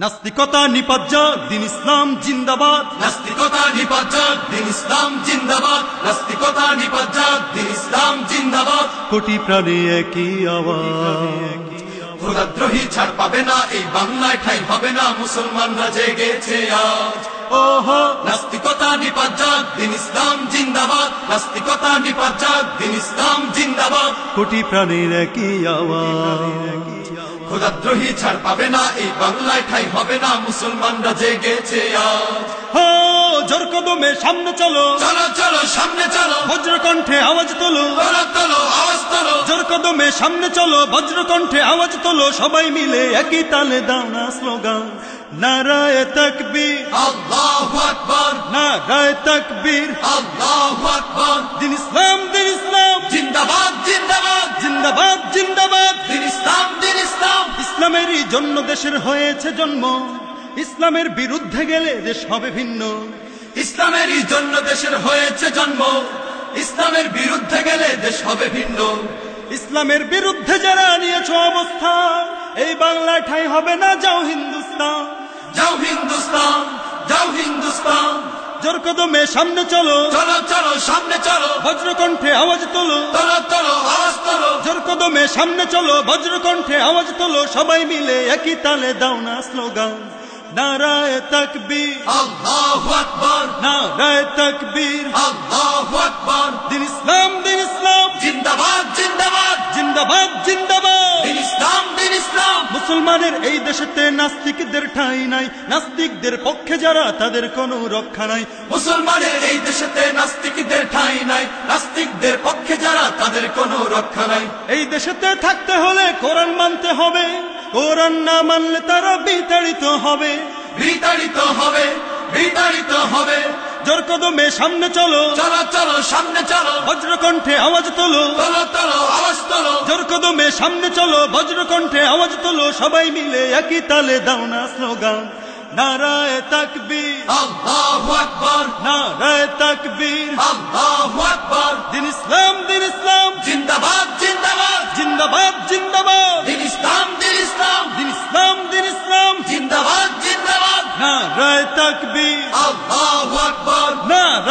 নাস্তিকতা নিপাজ্জাক দিন ইসলাম জিন্দাবাদ। নাস্তিকতা নিপাজ্জাক দিন ইসলাম জিন্দাবাদ। নাস্তিকতা নিপাজ্জাক দিন ইসলাম জিন্দাবাদ। কোটি প্রাণে একই আওয়াজ। খোদাদ্রোহী ছাড় পাবে না এই বাংলায় ঠাই হবে না মুসলমানরা জেগেছে আজ। ওহো। নাস্তিকতা নিপাজ্জাক দিন ইসলাম জিন্দাবাদ। নাস্তিকতা নিপাজ্জাক দিন ইসলাম জিন্দাবাদ। কোটি প্রাণের একই আওয়াজ। খোদাদ্রোহী ছাড় পাবে না এই বাংলায় ঠাই হবে না মুসলমানরা জেগেছে আজ। হো জোর কদমে সামনে চলো। চলো চলো সামনে চলো। বজ্রকণ্ঠে আওয়াজ তোলো। তোলো আওয়াজ তোলো। জোর কদমে সামনে চলো বজ্রকণ্ঠে আওয়াজ তোলো। সবাই মিলে একই তালে দাও না স্লোগান। নারায় তকবীর। আল্লাহু আকবার। নারায় তকবীর। আল্লাহু আকবার। দিন ইসলাম দিন ইসলাম। জিন্দাবাদ জিন্দাবাদ। জিন্দাবাদ জিন্দাবাদ। ইসলামেরই জন্য দেশের হয়েছে জন্ম। ইসলামের বিরুদ্ধে গেলে দেশ হবে ভিন্ন। ইসলামেরই জন্য দেশের হয়েছে জন্ম। ইসলামের বিরুদ্ধে গেলে দেশ হবে ভিন্ন। ইসলামের বিরুদ্ধে যারা নিয়েছ অবস্থা এই বাংলা ঠাই হবে না যাও হিন্দুস্তান। যাও হিন্দুস্তান যাও হিন্দুস্তান। জোর কদমে সামনে চলো। চলো চলো সামনে চলো। বজ্রকণ্ঠে আওয়াজ তোলো। কদমে সামনে চলো বজ্রকণ্ঠে আওয়াজ তোলো সবাই মিলে একই তালে দাও না স্লোগান। নারায় তকবীর। আল্লাহু আকবার। নারায় তকবীর। আল্লাহু আকবার। দিন মুসলমানের এই দেশেতে নাস্তিকদের ঠাঁই নাই। নাস্তিকদের পক্ষে যারা, তাদের কোনো রক্ষা নাই। মুসলমানের এই দেশেতে নাস্তিকদের ঠাঁই নাই। নাস্তিকদের পক্ষে যারা, তাদের কোনো রক্ষা নাই। এই দেশেতে থাকতে হলে কোরআন মানতে হবে। কোরআন না মানলে তারা বিতাড়িত হবে। বিতাড়িত হবে। বিতাড়িত হবে। জোর কদমে সামনে চলো। চলো চলো, সামনে চলো। বজ্রকণ্ঠে আওয়াজ তোলো। আওয়াজ তোলো জোর কদমে সামনে চলো বজ্রকণ্ঠে আওয়াজ তোলো সবাই মিলে একই তালে দাও না স্লোগান। নারায় তাকবীর। আল্লাহু আকবার। নারায় তাকবীর। আল্লাহু আকবার। দিন ইসলাম দিন ইসলাম। জিন্দাবাদ জিন্দাবাদ। জিন্দাবাদ জিন্দাবাদ। দিন ইসলাম দিন ইসলাম। দিন ইসলাম দিন ইসলাম। জিন্দাবাদ জিন্দাবাদ। নারায় তাকবীর। আল্লাহু আকবার। নারায়